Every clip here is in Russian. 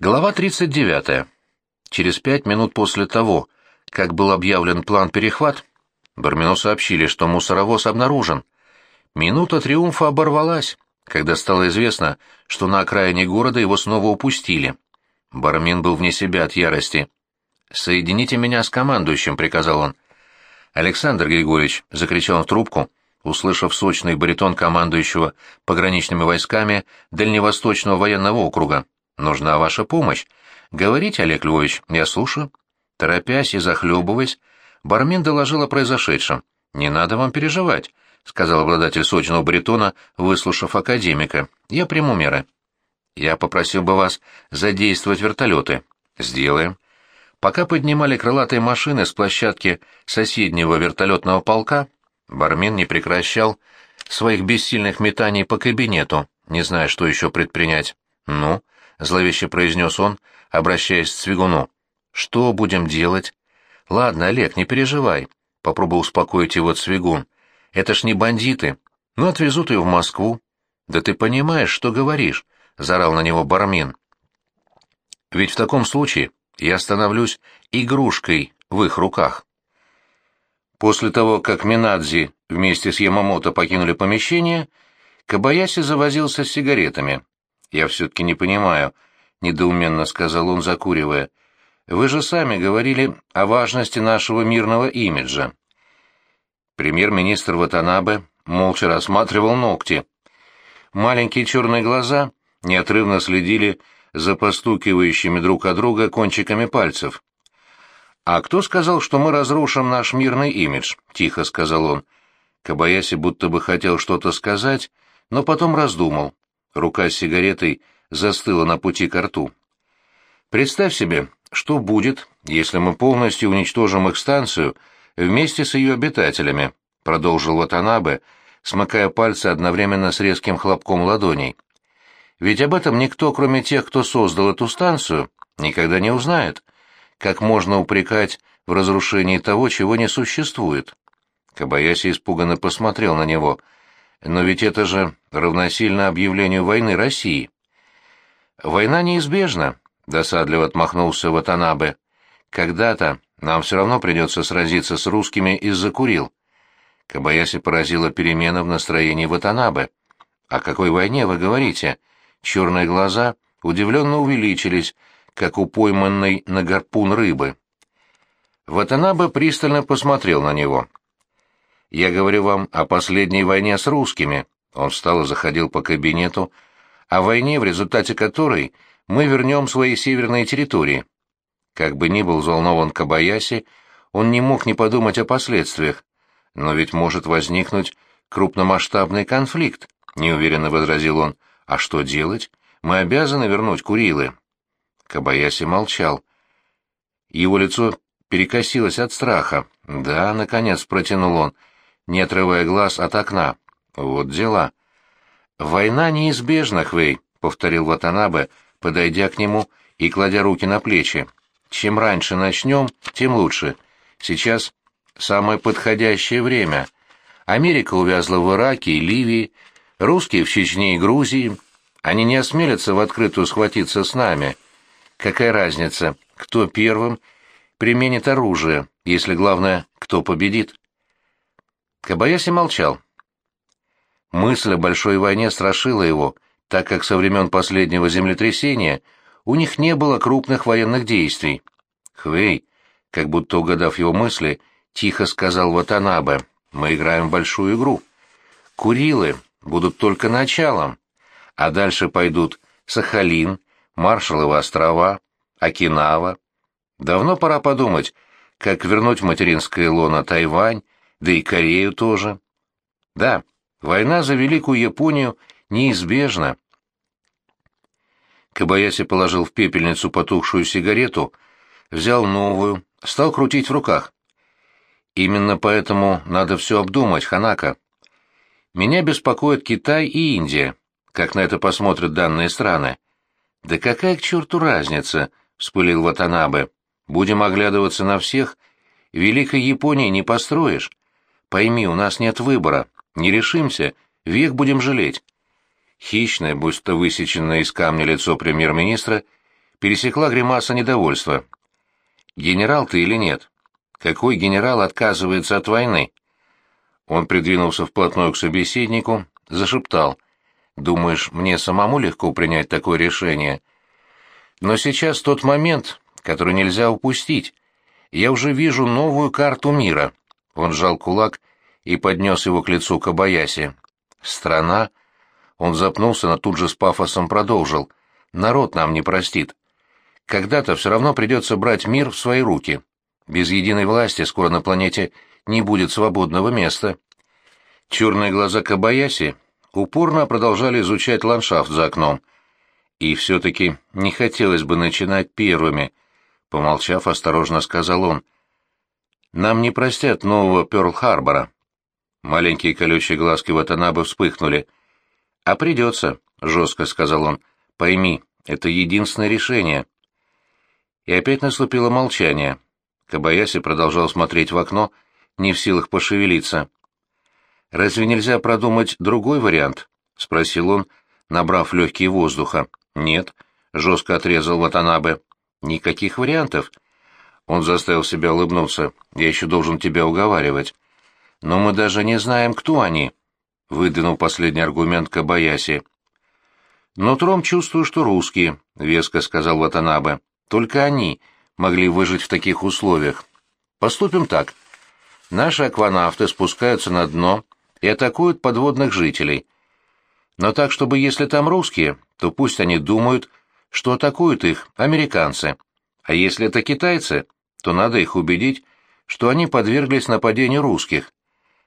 Глава 39. Через пять минут после того, как был объявлен план перехват, Бармину сообщили, что мусоровоз обнаружен. Минута триумфа оборвалась, когда стало известно, что на окраине города его снова упустили. Бармин был вне себя от ярости. «Соедините меня с командующим», — приказал он. «Александр Григорьевич», — закричал в трубку, услышав сочный баритон командующего пограничными войсками Дальневосточного военного округа. Нужна ваша помощь. Говорите, Олег Львович, я слушаю. Торопясь и захлебываясь, Бармин доложил о произошедшем. «Не надо вам переживать», — сказал обладатель сочного баритона, выслушав академика. «Я приму меры». «Я попросил бы вас задействовать вертолеты». «Сделаем». Пока поднимали крылатые машины с площадки соседнего вертолетного полка, Бармин не прекращал своих бессильных метаний по кабинету, не зная, что еще предпринять. «Ну?» — зловеще произнес он, обращаясь к Свигуну. «Что будем делать?» «Ладно, Олег, не переживай», — попробовал успокоить его Цвигун. «Это ж не бандиты. Ну, отвезут ее в Москву». «Да ты понимаешь, что говоришь?» — заорал на него Бармин. «Ведь в таком случае я становлюсь игрушкой в их руках». После того, как Минадзи вместе с Ямамото покинули помещение, Кабаяси завозился с сигаретами. «Я все-таки не понимаю», — недоуменно сказал он, закуривая. «Вы же сами говорили о важности нашего мирного имиджа». Премьер-министр Ватанабе молча рассматривал ногти. Маленькие черные глаза неотрывно следили за постукивающими друг от друга кончиками пальцев. «А кто сказал, что мы разрушим наш мирный имидж?» — тихо сказал он. Кабаяси будто бы хотел что-то сказать, но потом раздумал. Рука с сигаретой застыла на пути к рту. Представь себе, что будет, если мы полностью уничтожим их станцию вместе с ее обитателями, продолжил Ватанабе, смыкая пальцы одновременно с резким хлопком ладоней. Ведь об этом никто, кроме тех, кто создал эту станцию, никогда не узнает. Как можно упрекать в разрушении того, чего не существует? Кабаяси испуганно посмотрел на него — но ведь это же равносильно объявлению войны России. Война неизбежна, досадливо отмахнулся Ватанабе. Когда-то нам все равно придется сразиться с русскими из-за Курил. Кабаяси поразила перемена в настроении Ватанабе. О какой войне вы говорите? Черные глаза удивленно увеличились, как у пойманной на гарпун рыбы. Ватанабе пристально посмотрел на него. Я говорю вам о последней войне с русскими. Он встал и заходил по кабинету. О войне, в результате которой мы вернем свои северные территории. Как бы ни был взволнован Кабаяси, он не мог не подумать о последствиях. Но ведь может возникнуть крупномасштабный конфликт, неуверенно возразил он. А что делать? Мы обязаны вернуть Курилы. Кабаяси молчал. Его лицо перекосилось от страха. Да, наконец протянул он не отрывая глаз от окна. Вот дела. «Война неизбежна, Хвей», — повторил Ватанабе, подойдя к нему и кладя руки на плечи. «Чем раньше начнем, тем лучше. Сейчас самое подходящее время. Америка увязла в Ираке и Ливии, русские в Чечне и Грузии. Они не осмелятся в открытую схватиться с нами. Какая разница, кто первым применит оружие, если главное, кто победит?» Кабаяси молчал. Мысль о большой войне страшила его, так как со времен последнего землетрясения у них не было крупных военных действий. Хвей, как будто угадав его мысли, тихо сказал Ватанабе, «Мы играем в большую игру. Курилы будут только началом, а дальше пойдут Сахалин, Маршалловы острова, Окинава. Давно пора подумать, как вернуть материнское лоно Тайвань, да и Корею тоже. Да, война за Великую Японию неизбежна. Кабаяси положил в пепельницу потухшую сигарету, взял новую, стал крутить в руках. Именно поэтому надо все обдумать, Ханака. Меня беспокоят Китай и Индия, как на это посмотрят данные страны. Да какая к черту разница, вспылил Ватанабе. Будем оглядываться на всех. Великой Японии не построишь. Пойми, у нас нет выбора. Не решимся, век будем жалеть. Хищное, будто высеченное из камня лицо премьер-министра пересекла гримаса недовольства. «Генерал ты или нет? Какой генерал отказывается от войны?» Он придвинулся вплотную к собеседнику, зашептал. «Думаешь, мне самому легко принять такое решение?» «Но сейчас тот момент, который нельзя упустить. Я уже вижу новую карту мира». Он сжал кулак и поднес его к лицу Кабаяси. «Страна...» Он запнулся, но тут же с пафосом продолжил. «Народ нам не простит. Когда-то все равно придется брать мир в свои руки. Без единой власти скоро на планете не будет свободного места». Черные глаза Кабаяси упорно продолжали изучать ландшафт за окном. И все-таки не хотелось бы начинать первыми, — помолчав, осторожно сказал он. «Нам не простят нового Пёрл-Харбора». Маленькие колючие глазки Ватанабы вспыхнули. «А придется», — жестко сказал он. «Пойми, это единственное решение». И опять наступило молчание. Кабаяси продолжал смотреть в окно, не в силах пошевелиться. «Разве нельзя продумать другой вариант?» — спросил он, набрав легкие воздуха. «Нет», — жестко отрезал Ватанабе. «Никаких вариантов». Он заставил себя улыбнуться. «Я еще должен тебя уговаривать». «Но мы даже не знаем, кто они», — выдвинул последний аргумент Кабаяси. «Но Тром чувствую, что русские», — веско сказал Ватанабе. «Только они могли выжить в таких условиях. Поступим так. Наши акванавты спускаются на дно и атакуют подводных жителей. Но так, чтобы если там русские, то пусть они думают, что атакуют их американцы. А если это китайцы, то надо их убедить, что они подверглись нападению русских.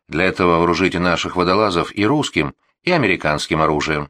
Для этого вооружите наших водолазов и русским, и американским оружием.